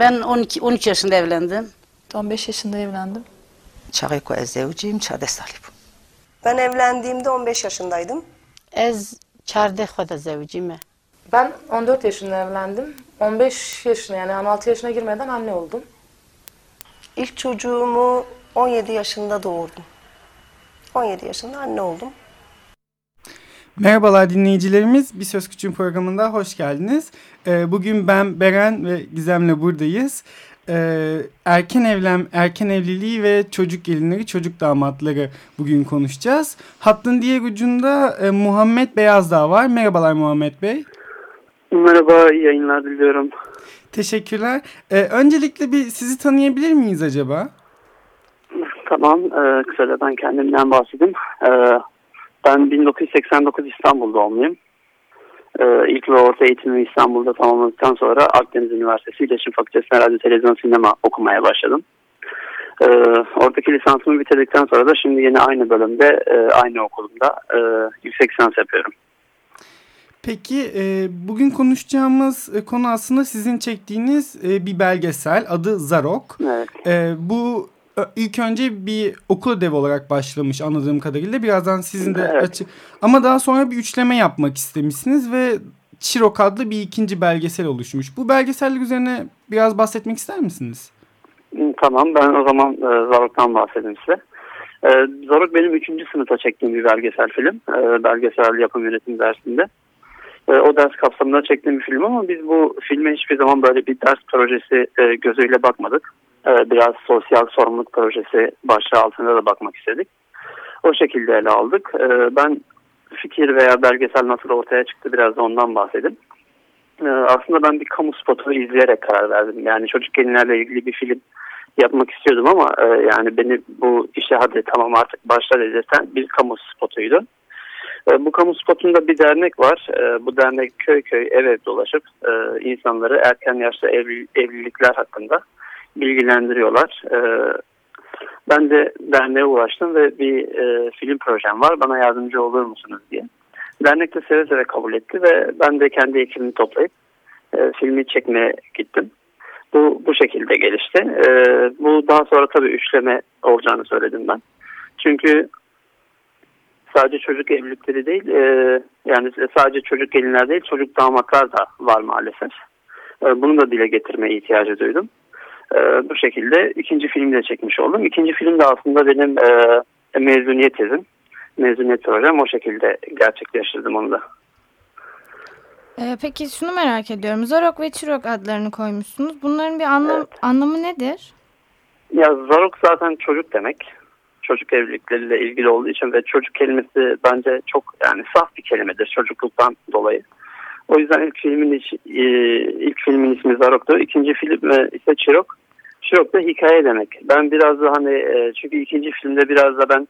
Ben 12 13 yaşında evlendim. 15 yaşında evlendim. Çağıyko ezevciyim, çade salib. Ben evlendiğimde 15 yaşındaydım. Ez çarde xoda zevcime. Ben 14 yaşında evlendim. 15 yaşına yani 16 yaşına girmeden anne oldum. İlk çocuğumu 17 yaşında doğurdum. 17 yaşında anne oldum. Merhabalar dinleyicilerimiz. Bir Söz Küçüğün programında hoş geldiniz. Ee, bugün ben Beren ve Gizem'le buradayız. Ee, erken evlen, erken evliliği ve çocuk gelinleri, çocuk damatları bugün konuşacağız. Hattın diğer ucunda e, Muhammed Beyazdağ var. Merhabalar Muhammed Bey. Merhaba, iyi yayınlar diliyorum. Teşekkürler. Ee, öncelikle bir sizi tanıyabilir miyiz acaba? Tamam, e, kısaca ben kendimden bahsedeyim. E, ben 1989 İstanbul doğumluyum. E, ilk ve orta eğitimimi İstanbul'da tamamladıktan sonra Akdeniz Üniversitesi İletişim Fakültesi'ne radyo, televizyon, sinema okumaya başladım. E, oradaki lisansımı bitirdikten sonra da şimdi yine aynı bölümde, e, aynı okulumda e, yüksek lisans yapıyorum. Peki e, bugün konuşacağımız e, konu aslında sizin çektiğiniz e, bir belgesel adı Zarok. Evet. E, bu ilk önce bir okul ödevi olarak başlamış anladığım kadarıyla. Birazdan sizin de Evet. açık. Ama daha sonra bir üçleme yapmak istemişsiniz ve Çirok adlı bir ikinci belgesel oluşmuş. Bu belgeseller üzerine biraz bahsetmek ister misiniz? Tamam ben o zaman e, Zarok'tan bahsedeyim size. E, Zarok benim 3. sınıfta çektiğim bir belgesel film. E, belgesel yapım yönetim dersinde. E, o ders kapsamında çektiğim bir film ama biz bu filme hiçbir zaman böyle bir ders projesi e, gözüyle bakmadık. E, biraz sosyal sorumluluk projesi başlığı altında da bakmak istedik. O şekilde ele aldık. E, ben fikir veya belgesel nasıl ortaya çıktı biraz da ondan bahsedeyim. Ee, aslında ben bir kamu spotunu izleyerek karar verdim. Yani çocuk gelinlerle ilgili bir film yapmak istiyordum ama e, yani beni bu işe hadi tamam artık başla dedirten bir kamu spotuydu. Bu kamu spotunda bir dernek var. Bu dernek köy köy ev ev dolaşıp e, insanları erken yaşta evli- evlilikler hakkında bilgilendiriyorlar. E, ben de derneğe ulaştım ve bir e, film projem var. Bana yardımcı olur musunuz diye. Dernek de seve seve kabul etti ve ben de kendi ekibimi toplayıp e, filmi çekmeye gittim. Bu bu şekilde gelişti. E, bu daha sonra tabii üçleme olacağını söyledim ben. Çünkü sadece çocuk evlilikleri değil, e, yani sadece çocuk gelinler değil, çocuk damatlar da var maalesef. E, bunu da dile getirmeye ihtiyacı duydum. E, bu şekilde ikinci filmi de çekmiş oldum. İkinci film de aslında benim e, mezuniyet tezim. Mezuniyet projem o şekilde gerçekleştirdim onu da. Ee, peki şunu merak ediyorum. Zorok ve Çirok adlarını koymuşsunuz. Bunların bir anlam anlamı nedir? Ya Zarok zaten çocuk demek. Çocuk evlilikleriyle ilgili olduğu için ve çocuk kelimesi bence çok yani saf bir kelimedir çocukluktan dolayı. O yüzden ilk filmin iç- e, ilk filmin ismi Zarok'tu. İkinci film e, ise Çirok. Çirok da hikaye demek. Ben biraz da hani e, çünkü ikinci filmde biraz da ben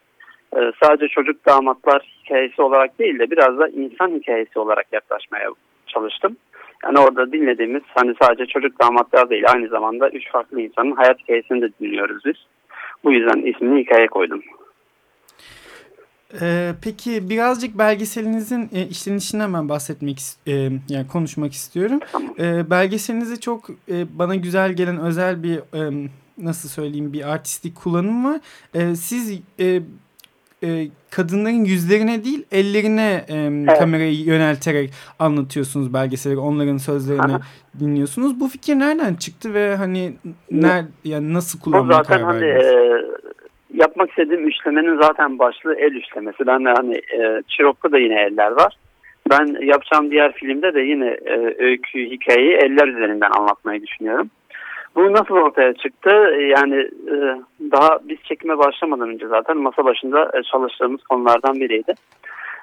e, sadece çocuk damatlar hikayesi olarak değil de biraz da insan hikayesi olarak yaklaşmaya çalıştım. Yani orada dinlediğimiz hani sadece çocuk damatlar değil aynı zamanda üç farklı insanın hayat hikayesini de dinliyoruz biz. Bu yüzden ismini hikaye koydum. Ee, peki birazcık belgeselinizin e, işlenişinden ben bahsetmek e, yani konuşmak istiyorum. E, belgeselinizi çok e, bana güzel gelen özel bir e, nasıl söyleyeyim bir artistik kullanım var. E, siz e, e, kadınların yüzlerine değil ellerine e, kamerayı yönelterek anlatıyorsunuz belgeseli. Onların sözlerini dinliyorsunuz. Bu fikir nereden çıktı ve hani ner, yani nasıl kullanmaya karar hani verdiniz? e, yapmak istediğim üçlemenin zaten başlığı el üçlemesi. Ben de hani e, Çirok'ta da yine eller var. Ben yapacağım diğer filmde de yine e, öykü, hikayeyi eller üzerinden anlatmayı düşünüyorum. Bu nasıl ortaya çıktı? Yani e, daha biz çekime başlamadan önce zaten masa başında e, çalıştığımız konulardan biriydi.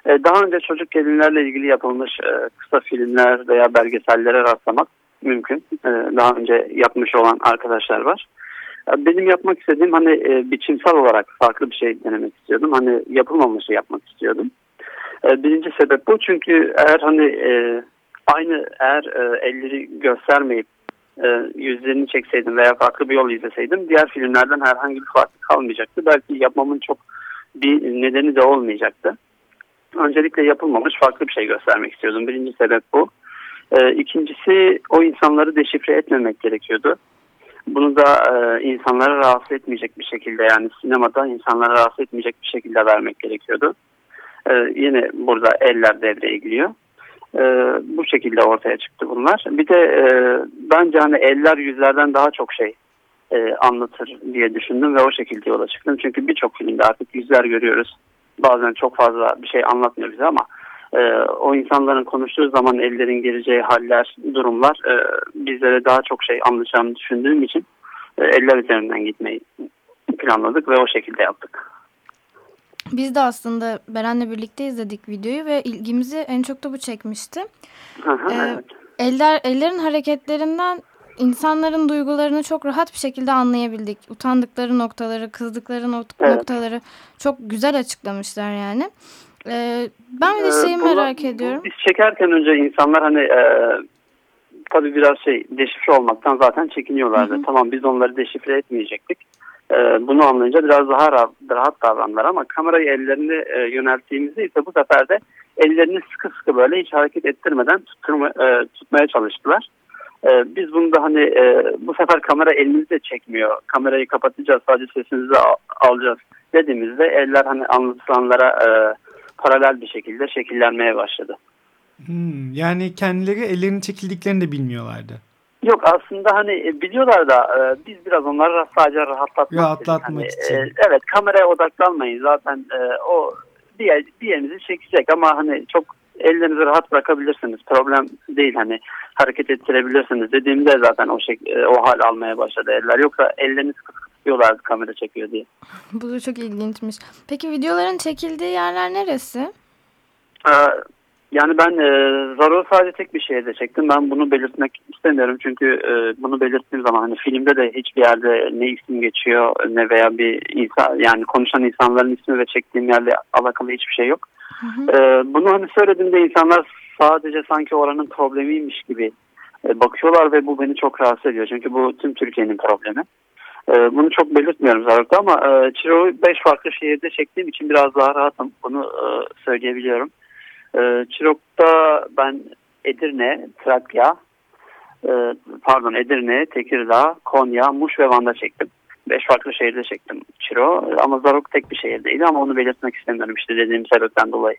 E, daha önce çocuk gelinlerle ilgili yapılmış e, kısa filmler veya belgesellere rastlamak mümkün. E, daha önce yapmış olan arkadaşlar var. Benim yapmak istediğim hani e, biçimsel olarak farklı bir şey denemek istiyordum. Hani yapılmamışı yapmak istiyordum. E, Birinci sebep bu çünkü eğer hani e, aynı eğer e, elleri göstermeyip e, yüzlerini çekseydim veya farklı bir yol izleseydim diğer filmlerden herhangi bir farkı kalmayacaktı. Belki yapmamın çok bir nedeni de olmayacaktı. Öncelikle yapılmamış farklı bir şey göstermek istiyordum. Birinci sebep bu. E, ikincisi o insanları deşifre etmemek gerekiyordu. Bunu da e, insanlara rahatsız etmeyecek bir şekilde yani sinemada insanlara rahatsız etmeyecek bir şekilde vermek gerekiyordu. E, yine burada eller devreye giriyor. E, bu şekilde ortaya çıktı bunlar. Bir de e, bence hani eller yüzlerden daha çok şey e, anlatır diye düşündüm ve o şekilde yola çıktım. Çünkü birçok filmde artık yüzler görüyoruz. Bazen çok fazla bir şey anlatmıyor bize ama e, o insanların konuştuğu zaman ellerin gireceği haller, durumlar e, bizlere daha çok şey anlatacağını düşündüğüm için e, eller üzerinden gitmeyi planladık ve o şekilde yaptık. Biz de aslında Beren'le birlikte izledik videoyu ve ilgimizi en çok da bu çekmişti. Hı, Ee, evet. Eller ellerin hareketlerinden insanların duygularını çok rahat bir şekilde anlayabildik. Utandıkları noktaları, kızdıkları nok- Evet. noktaları çok güzel açıklamışlar yani. Ee, ben de Ee, şeyi bunlar- merak ediyorum. Biz çekerken önce insanlar hani e, tabii biraz şey deşifre olmaktan zaten çekiniyorlardı. Tamam biz onları deşifre etmeyecektik. E, bunu anlayınca biraz daha rahat, rahat davrandılar ama kamerayı ellerini e, yönelttiğimizde ise bu sefer de ellerini sıkı sıkı böyle hiç hareket ettirmeden tutturma, e, tutmaya çalıştılar. E, biz bunu da hani e, bu sefer kamera elimizi de çekmiyor. Kamerayı kapatacağız sadece sesinizi al- alacağız dediğimizde eller hani anlatılanlara e, paralel bir şekilde şekillenmeye başladı. Hmm, yani kendileri ellerinin çekildiklerini de bilmiyorlardı. Yok aslında hani e, biliyorlar da e, biz biraz onları sadece rahatlatmak, Rahatlatmak istedik. için. Hani, e, evet kameraya odaklanmayın zaten e, o bir, yer, bir yerinizi çekecek ama hani çok ellerinizi rahat bırakabilirsiniz. Problem değil hani hareket ettirebilirsiniz dediğimde zaten o şey, e, o hal almaya başladı eller. Yoksa elleriniz sıkı tutuyorlardı kamera çekiyor diye. Bu da çok ilginçmiş. Peki videoların çekildiği yerler neresi? Ee, Yani ben e, Zaro sadece tek bir şehirde çektim. Ben bunu belirtmek istemiyorum çünkü e, bunu belirttiğim zaman hani filmde de hiçbir yerde ne isim geçiyor ne veya bir insan yani konuşan insanların ismi ve çektiğim yerle alakalı hiçbir şey yok. E, bunu hani söylediğimde insanlar sadece sanki oranın problemiymiş gibi e, bakıyorlar ve bu beni çok rahatsız ediyor. Çünkü bu tüm Türkiye'nin problemi. E, bunu çok belirtmiyorum Zarok'ta ama e, Çiro'yu 5 farklı şehirde çektiğim için biraz daha rahatım. Bunu e, söyleyebiliyorum. E, Çirok'ta ben Edirne, Trakya, e, pardon Edirne, Tekirdağ, Konya, Muş ve Van'da çektim. Beş farklı şehirde çektim Çiro ama Zarok tek bir şehirdeydi ama onu belirtmek istemiyorum işte dediğim sebepten dolayı.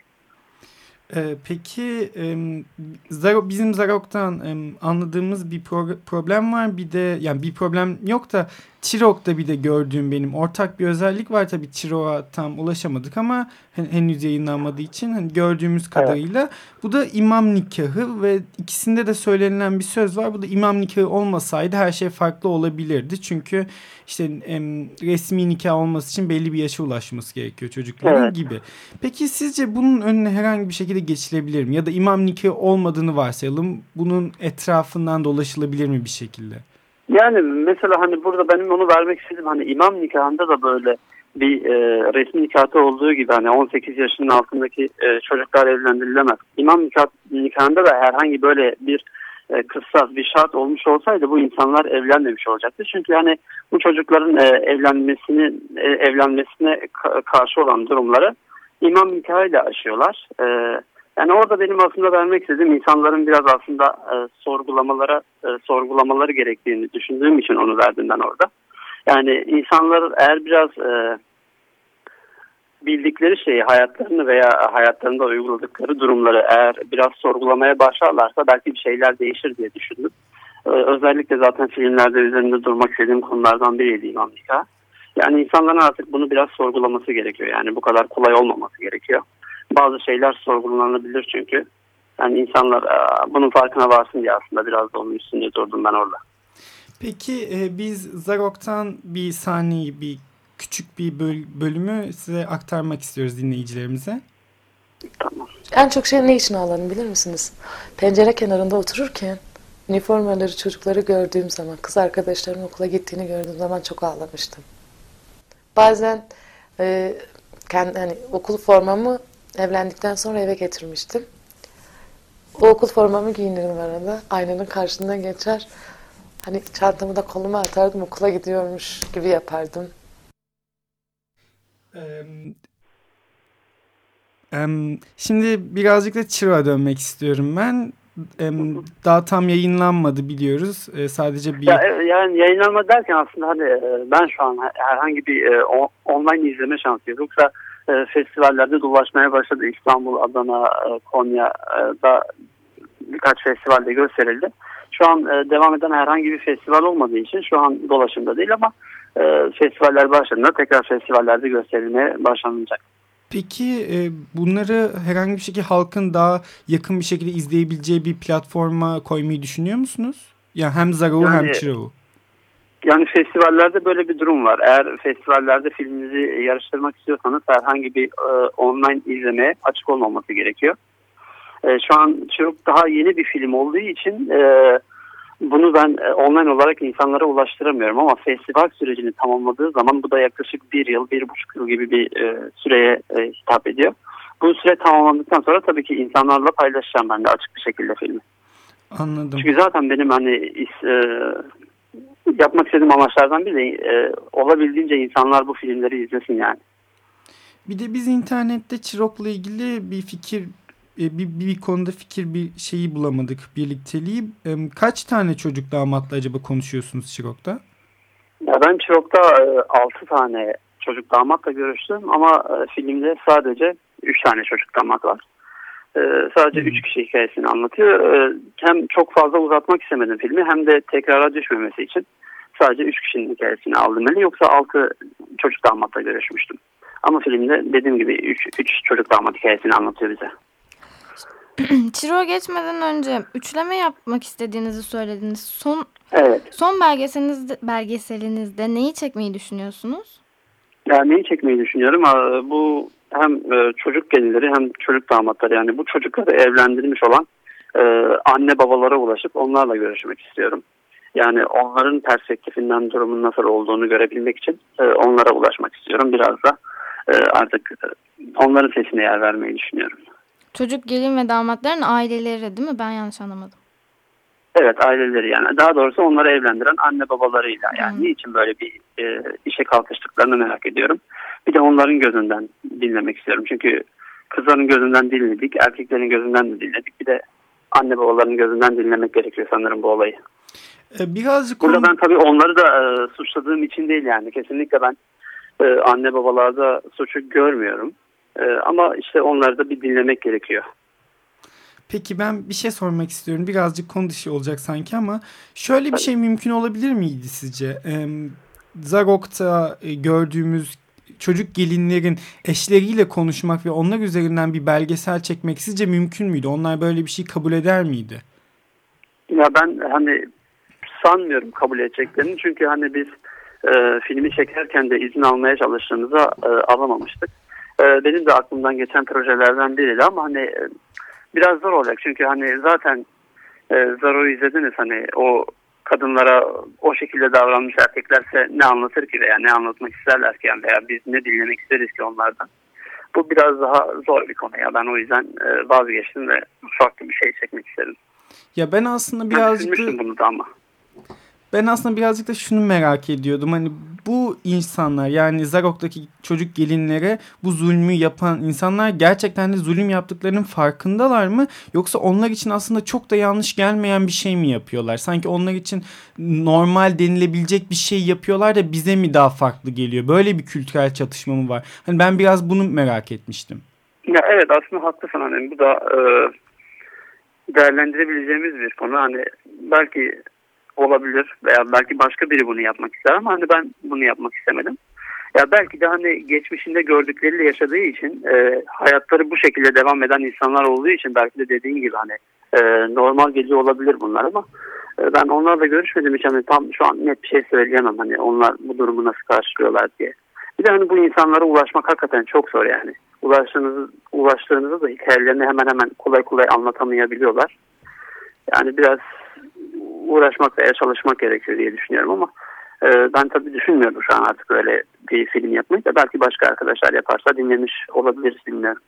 Ee, peki bizim Zarok'tan anladığımız bir pro- problem var. Bir de yani bir problem yok da Çirok'ta bir de gördüğüm benim ortak bir özellik var. Tabii Çirok'a tam ulaşamadık ama hen- henüz yayınlanmadığı için hani gördüğümüz kadarıyla bu da imam nikahı ve ikisinde de söylenilen bir söz var. Bu da imam nikahı olmasaydı her şey farklı olabilirdi. Çünkü işte em, resmi nikah olması için belli bir yaşa ulaşması gerekiyor çocukların Evet. gibi. Peki sizce bunun önüne herhangi bir şekilde geçilebilir mi? Ya da imam nikahı olmadığını varsayalım. Bunun etrafından dolaşılabilir mi bir şekilde? Yani mesela hani burada benim onu vermek istedim hani imam nikahında da böyle bir e, resmi nikahta olduğu gibi hani 18 yaşının altındaki e, çocuklar evlendirilemez. İmam nikah, nikahında da herhangi böyle bir e, kıssas bir şart olmuş olsaydı bu insanlar evlenmemiş olacaktı. Çünkü hani bu çocukların e, evlenmesini e, evlenmesine ka- karşı olan durumları imam nikahıyla aşıyorlar. E, yani orada benim aslında vermek istediğim insanların biraz aslında e, sorgulamalara e, sorgulamaları gerektiğini düşündüğüm için onu verdim ben orada. Yani insanlar eğer biraz e, bildikleri şeyi hayatlarını veya hayatlarında uyguladıkları durumları eğer biraz sorgulamaya başlarlarsa belki bir şeyler değişir diye düşündüm. E, özellikle zaten filmlerde üzerinde durmak istediğim konulardan biriydi İmam. Yani insanların artık bunu biraz sorgulaması gerekiyor. Yani bu kadar kolay olmaması gerekiyor. Bazı şeyler sorgulanabilir çünkü. Yani insanlar e, bunun farkına varsın diye aslında biraz da onun üstünde durdum ben orada. Peki e, biz Zarok'tan bir sahneyi, bir küçük bir böl- bölümü size aktarmak istiyoruz dinleyicilerimize. Tamam. En çok şey ne için ağlarım bilir misiniz? Pencere kenarında otururken Üniformaları çocukları gördüğüm zaman, kız arkadaşlarımın okula gittiğini gördüğüm zaman çok ağlamıştım. Bazen e, kendi, hani, okul formamı evlendikten sonra eve getirmiştim. O okul formamı giyinirdim arada. Aynanın karşısından geçer. Hani çantamı da koluma atardım okula gidiyormuş gibi yapardım. Şimdi birazcık da Çırak'a dönmek istiyorum ben. Daha tam yayınlanmadı biliyoruz. E, sadece bir... Ya, e, yani yayınlanma derken aslında hani e, ben şu an herhangi bir online izleme şansı yok. Yoksa e, festivallerde dolaşmaya başladı. İstanbul, Adana, e, Konya'da birkaç festivalde gösterildi. Şu an e, devam eden herhangi bir festival olmadığı için şu an dolaşımda değil ama e, festivaller başladığında tekrar festivallerde gösterilmeye başlanacak. Peki e, bunları herhangi bir şekilde halkın daha yakın bir şekilde izleyebileceği bir platforma koymayı düşünüyor musunuz? Yani hem Zaravu hem Yani- Çıravu. Yani festivallerde böyle bir durum var. Eğer festivallerde filminizi yarıştırmak istiyorsanız herhangi bir e, online izlemeye açık olmaması gerekiyor. E, şu an çok daha yeni bir film olduğu için e, bunu ben e, online olarak insanlara ulaştıramıyorum ama festival sürecini tamamladığı zaman bu da yaklaşık bir yıl, bir buçuk yıl gibi bir e, süreye e, hitap ediyor. Bu süre tamamlandıktan sonra tabii ki insanlarla paylaşacağım ben de açık bir şekilde filmi. Anladım. Çünkü zaten benim hani e, yapmak istediğim amaçlardan biri e, olabildiğince insanlar bu filmleri izlesin yani. Bir de biz internette Çirok'la ilgili bir fikir e, bir, bir, bir konuda fikir bir şeyi bulamadık birlikteliği. Em, Kaç tane çocuk damatla acaba konuşuyorsunuz Çirok'ta? Ya ben Çirok'ta e, 6 tane çocuk damatla görüştüm ama e, filmde sadece 3 tane çocuk damat var. E, sadece 3 kişi hikayesini anlatıyor. E, hem çok fazla uzatmak istemedim filmi hem de tekrara düşmemesi için sadece 3 kişinin hikayesini aldım beni. Yoksa 6 çocuk damatla görüşmüştüm. Ama filmde dediğim gibi 3 çocuk damat hikayesini anlatıyor bize. Çiro geçmeden önce üçleme yapmak istediğinizi söylediniz. Son Evet. son belgeselinizde, belgeselinizde neyi çekmeyi düşünüyorsunuz? Yani neyi çekmeyi düşünüyorum? Bu hem e, çocuk gelinleri hem çocuk damatları yani bu çocukları evlendirmiş olan e, anne babalara ulaşıp onlarla görüşmek istiyorum. Yani onların perspektifinden durumun nasıl olduğunu görebilmek için e, onlara ulaşmak istiyorum. Biraz da e, artık e, onların sesine yer vermeyi düşünüyorum. Çocuk gelin ve damatların aileleri değil mi? Ben yanlış anlamadım. Evet aileleri yani daha doğrusu onları evlendiren anne babalarıyla yani Hı. niçin böyle bir e, işe kalkıştıklarını merak ediyorum. Bir de onların gözünden dinlemek istiyorum. Çünkü kızların gözünden dinledik, erkeklerin gözünden de dinledik. Bir de anne babaların gözünden dinlemek gerekiyor sanırım bu olayı. E, Birazcık Burada ben tabii onları da e, suçladığım için değil yani. Kesinlikle ben e, anne babalarda suçu görmüyorum. E, ama işte onları da bir dinlemek gerekiyor. Peki ben bir şey sormak istiyorum. Birazcık konu dışı olacak sanki ama şöyle bir şey mümkün olabilir miydi sizce? Em, Zarok'ta e, gördüğümüz çocuk gelinlerin eşleriyle konuşmak ve onlar üzerinden bir belgesel çekmek sizce mümkün müydü? Onlar böyle bir şey kabul eder miydi? Ya ben hani sanmıyorum kabul edeceklerini çünkü hani biz e, filmi çekerken de izin almaya çalıştığımızda e, alamamıştık. E, benim de aklımdan geçen projelerden biriydi ama hani e, biraz zor olacak çünkü hani zaten e, Zaro'yu izlediniz hani o kadınlara o şekilde davranmış erkeklerse ne anlatır ki veya ne anlatmak isterler ki yani veya biz ne dinlemek isteriz ki onlardan. Bu biraz daha zor bir konu ya ben o yüzden e, vazgeçtim ve farklı bir şey çekmek istedim. Ya ben aslında Ben birazcık düşünmüştüm bunu da ama. Ben aslında birazcık da şunu merak ediyordum. Hani bu insanlar yani Zarok'taki çocuk gelinlere bu zulmü yapan insanlar gerçekten de zulüm yaptıklarının farkındalar mı? Yoksa onlar için aslında çok da yanlış gelmeyen bir şey mi yapıyorlar? Sanki onlar için normal denilebilecek bir şey yapıyorlar da bize mi daha farklı geliyor? Böyle bir kültürel çatışma mı var? Hani ben biraz bunu merak etmiştim. Ya evet aslında haklısın hani bu da e, değerlendirebileceğimiz bir konu. Hani belki olabilir veya belki başka biri bunu yapmak ister ama hani ben bunu yapmak istemedim. Ya belki de hani geçmişinde gördükleriyle yaşadığı için e, hayatları bu şekilde devam eden insanlar olduğu için belki de dediğin gibi hani e, normal geliyor olabilir bunlar ama e, ben onlarla görüşmedim hiç hani tam şu an net bir şey söyleyemem hani onlar bu durumu nasıl karşılıyorlar diye. Bir de hani bu insanlara ulaşmak hakikaten çok zor yani. Ulaştığınızı, ulaştığınızda da hikayelerini hemen hemen kolay kolay anlatamayabiliyorlar. Yani biraz uğraşmak veya çalışmak gerekiyor diye düşünüyorum ama e, ben tabii düşünmüyorum şu an artık öyle bir film yapmayı da belki başka arkadaşlar yaparsa dinlemiş olabiliriz bilmiyorum.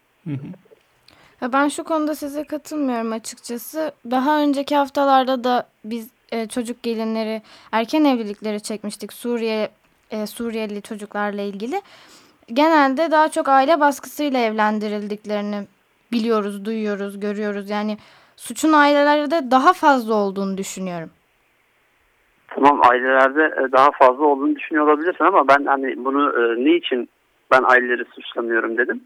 Ya ben şu konuda size katılmıyorum açıkçası. Daha önceki haftalarda da biz e, çocuk gelinleri, erken evlilikleri çekmiştik Suriye e, Suriyeli çocuklarla ilgili. Genelde daha çok aile baskısıyla evlendirildiklerini biliyoruz, duyuyoruz, görüyoruz. Yani suçun ailelerde daha fazla olduğunu düşünüyorum. Tamam ailelerde e, daha fazla olduğunu düşünüyor olabilirsin ama ben hani bunu e, ne için ben aileleri suçlamıyorum dedim.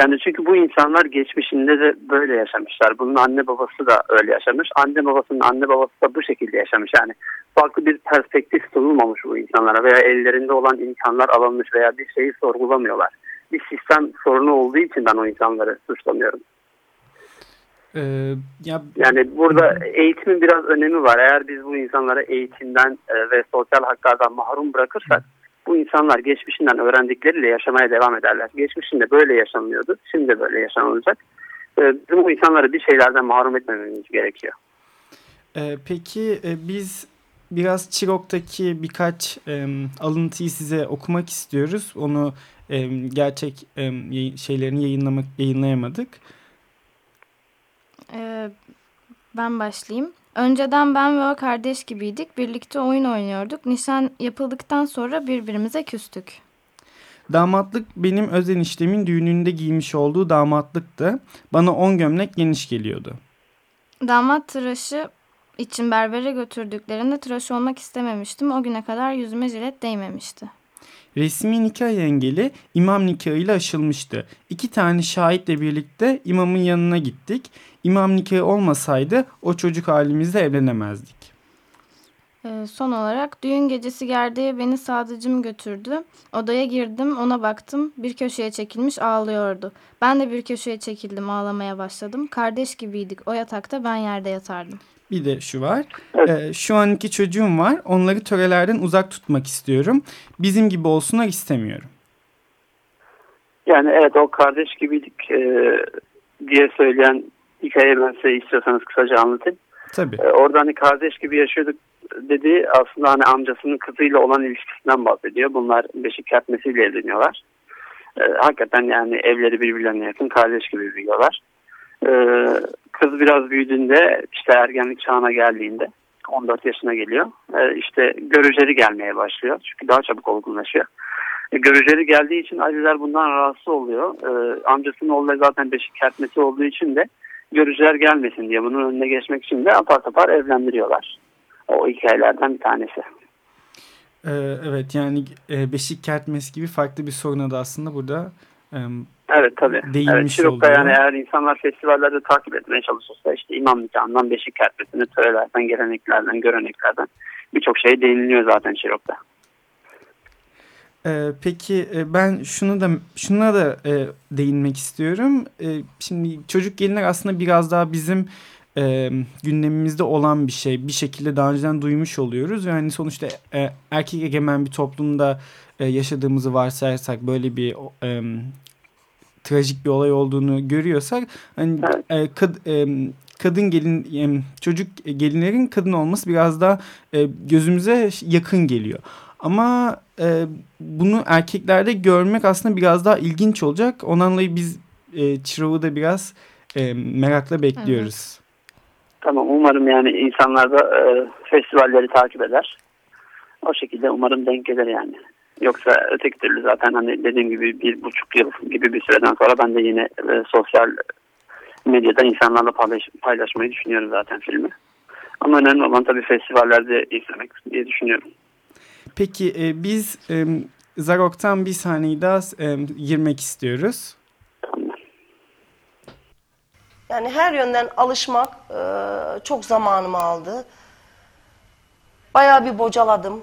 Yani çünkü bu insanlar geçmişinde de böyle yaşamışlar. Bunun anne babası da öyle yaşamış. Anne babasının anne babası da bu şekilde yaşamış. Yani farklı bir perspektif sunulmamış bu insanlara veya ellerinde olan imkanlar alınmış veya bir şeyi sorgulamıyorlar. Bir sistem sorunu olduğu için ben o insanları suçlamıyorum. Ee, ya Yani burada eğitimin biraz önemi var. Eğer biz bu insanları eğitimden e, ve sosyal haklardan mahrum bırakırsak bu insanlar geçmişinden öğrendikleriyle yaşamaya devam ederler. Geçmişinde böyle yaşanmıyordu. Şimdi de böyle yaşanılacak. E, Bizim bu insanları bir şeylerden mahrum etmememiz gerekiyor. e, peki e, biz biraz Çirok'taki birkaç e, alıntıyı size okumak istiyoruz. Onu e, gerçek e, şeylerini yayınlamak yayınlayamadık. Ee, ben başlayayım. Önceden ben ve o kardeş gibiydik. Birlikte oyun oynuyorduk. Nişan yapıldıktan sonra birbirimize küstük. Damatlık benim öz eniştemin düğününde giymiş olduğu damatlıktı. Bana 10 gömlek geniş geliyordu. Damat tıraşı için berbere götürdüklerinde tıraş olmak istememiştim. O güne kadar yüzüme jilet değmemişti. Resmi nikah engeli imam nikahıyla aşılmıştı. İki tane şahitle birlikte imamın yanına gittik. İmam nikahı olmasaydı o çocuk halimizde evlenemezdik. Ee, son olarak düğün gecesi gerdeğe beni sadıcım götürdü. Odaya girdim ona baktım bir köşeye çekilmiş ağlıyordu. Ben de bir köşeye çekildim ağlamaya başladım. Kardeş gibiydik o yatakta ben yerde yatardım. Bir de şu var. Evet. Ee, şu an iki çocuğum var. Onları törelerden uzak tutmak istiyorum. Bizim gibi olsunlar istemiyorum. Yani evet o kardeş gibiydik e, diye söyleyen hikayeyi ben size istiyorsanız kısaca anlatayım. Tabii. E, orada hani kardeş gibi yaşıyorduk dediği aslında hani amcasının kızıyla olan ilişkisinden bahsediyor. Bunlar beşik kertmesiyle evleniyorlar. E, hakikaten yani evleri birbirlerine yakın kardeş gibi büyüyorlar. E, kız biraz büyüdüğünde işte ergenlik çağına geldiğinde 14 yaşına geliyor. E, işte görüceri gelmeye başlıyor. Çünkü daha çabuk olgunlaşıyor. E, görüceri geldiği için aileler bundan rahatsız oluyor. Amcasının oğlu zaten beşik kertmesi olduğu için de görücüler gelmesin diye bunun önüne geçmek için de apar topar evlendiriyorlar. O hikayelerden bir tanesi. Ee, evet yani e, beşik kertmesi gibi farklı bir soruna da aslında burada Evet tabii. Değinmiş evet, Şirok'ta oluyor. yani eğer insanlar festivallerde takip etmeye çalışırsa işte imam nikahından beşik kertmesine, törelerden, geleneklerden, göreneklerden birçok şey değiniliyor zaten Şirok'ta. Ee, peki e, ben şunu da şuna da e, değinmek istiyorum. E, şimdi çocuk gelinler aslında biraz daha bizim e, gündemimizde olan bir şey. Bir şekilde daha önceden duymuş oluyoruz. Yani sonuçta e, erkek egemen bir toplumda e, yaşadığımızı varsayarsak böyle bir e, trajik bir olay olduğunu görüyorsak hani e, kad- e, kadın gelin e, çocuk gelinlerin kadın olması biraz daha e, gözümüze yakın geliyor. Ama e, bunu erkeklerde görmek aslında biraz daha ilginç olacak. Ondan dolayı biz e, Çırav'ı da biraz e, merakla bekliyoruz. Tamam umarım yani insanlar da e, festivalleri takip eder. O şekilde umarım denk gelir yani. Yoksa öteki türlü zaten hani dediğim gibi bir buçuk yıl gibi bir süreden sonra ben de yine e, sosyal medyada insanlarla paylaş, paylaşmayı düşünüyorum zaten filmi. Ama önemli olan tabii festivallerde izlemek diye düşünüyorum. Peki e, biz e, Zarok'tan bir sahneyi daha e, girmek istiyoruz. Yani her yönden alışmak e, çok zamanımı aldı. Bayağı bir bocaladım.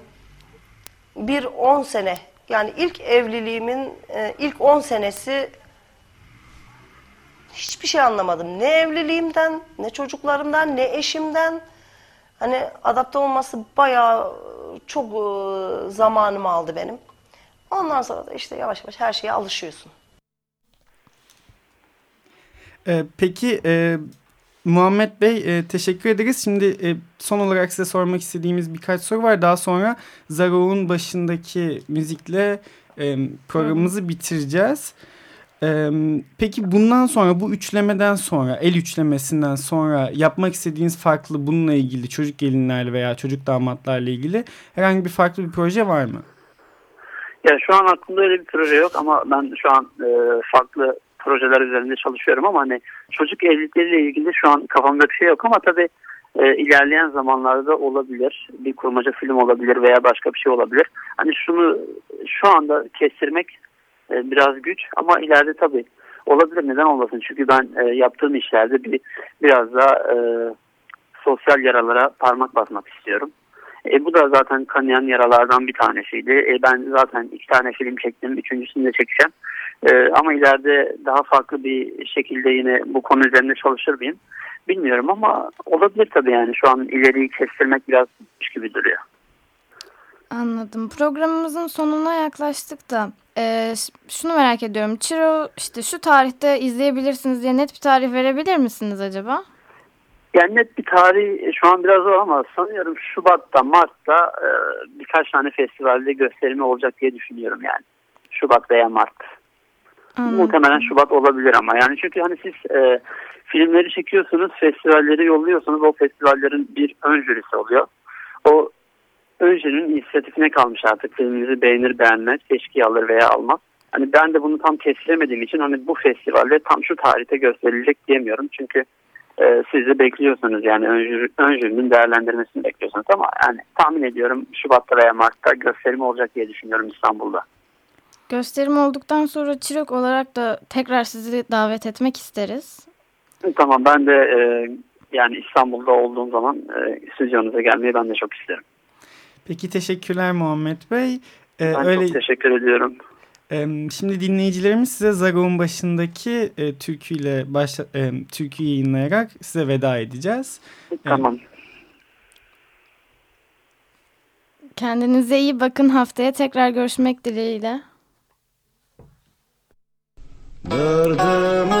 Bir 10 sene yani ilk evliliğimin e, ilk 10 senesi hiçbir şey anlamadım. Ne evliliğimden, ne çocuklarımdan, ne eşimden. Hani adapte olması bayağı çok e, zamanımı aldı benim. Ondan sonra da işte yavaş yavaş her şeye alışıyorsun. E, peki e, Muhammed Bey e, teşekkür ederiz. Şimdi e, son olarak size sormak istediğimiz birkaç soru var. Daha sonra Zaro'nun başındaki müzikle e, programımızı bitireceğiz. E, peki bundan sonra bu üçlemeden sonra el üçlemesinden sonra yapmak istediğiniz farklı bununla ilgili çocuk gelinlerle veya çocuk damatlarla ilgili herhangi bir farklı bir proje var mı? Ya şu an aklımda öyle bir proje yok ama ben şu an e, farklı projeler üzerinde çalışıyorum ama hani çocuk evlilikleriyle ilgili şu an kafamda bir şey yok ama tabii e, ilerleyen zamanlarda olabilir. Bir kurmaca film olabilir veya başka bir şey olabilir. Hani şunu şu anda kestirmek e, biraz güç ama ileride tabii olabilir neden olmasın. Çünkü ben e, yaptığım işlerde bir biraz daha e, sosyal yaralara parmak basmak istiyorum. E, bu da zaten kanayan yaralardan bir tanesiydi. E, ben zaten iki tane film çektim. Üçüncüsünü de çekeceğim. E, ama ileride daha farklı bir şekilde yine bu konu üzerinde çalışır mıyım? Bilmiyorum ama olabilir tabii yani. Şu an ileriyi kestirmek biraz gibi duruyor. Anladım. Programımızın sonuna yaklaştık da e, şunu merak ediyorum. Çiro işte şu tarihte izleyebilirsiniz diye net bir tarih verebilir misiniz acaba? Yani net bir tarih şu an biraz zor ama sanıyorum Şubat'ta, Mart'ta e, birkaç tane festivalde gösterimi olacak diye düşünüyorum yani. Şubat veya Mart. Anladım. Muhtemelen Şubat olabilir ama yani çünkü hani siz e, filmleri çekiyorsunuz, festivalleri yolluyorsunuz. O festivallerin bir ön jürisi oluyor. O ön jürinin inisiyatifine kalmış artık filminizi beğenir beğenmez, teşki alır veya almaz. Hani ben de bunu tam kestiremediğim için hani bu festivalde tam şu tarihte gösterilecek diyemiyorum. Çünkü e, siz de bekliyorsunuz yani ön, jüri, ön jürinin değerlendirmesini bekliyorsunuz ama yani tahmin ediyorum Şubat'ta veya Mart'ta gösterim olacak diye düşünüyorum İstanbul'da. Gösterim olduktan sonra Çirok olarak da tekrar sizi davet etmek isteriz. Tamam ben de e, yani İstanbul'da olduğum zaman e, stüdyonuza gelmeyi ben de çok isterim. Peki teşekkürler Muhammed Bey. Ee, ben öyle... çok teşekkür ediyorum. Şimdi dinleyicilerimiz size Zago'nun başındaki e, türküyle başla, e, türkü yayınlayarak size veda edeceğiz. Tamam. Kendinize iyi bakın. Haftaya tekrar görüşmek dileğiyle. در دم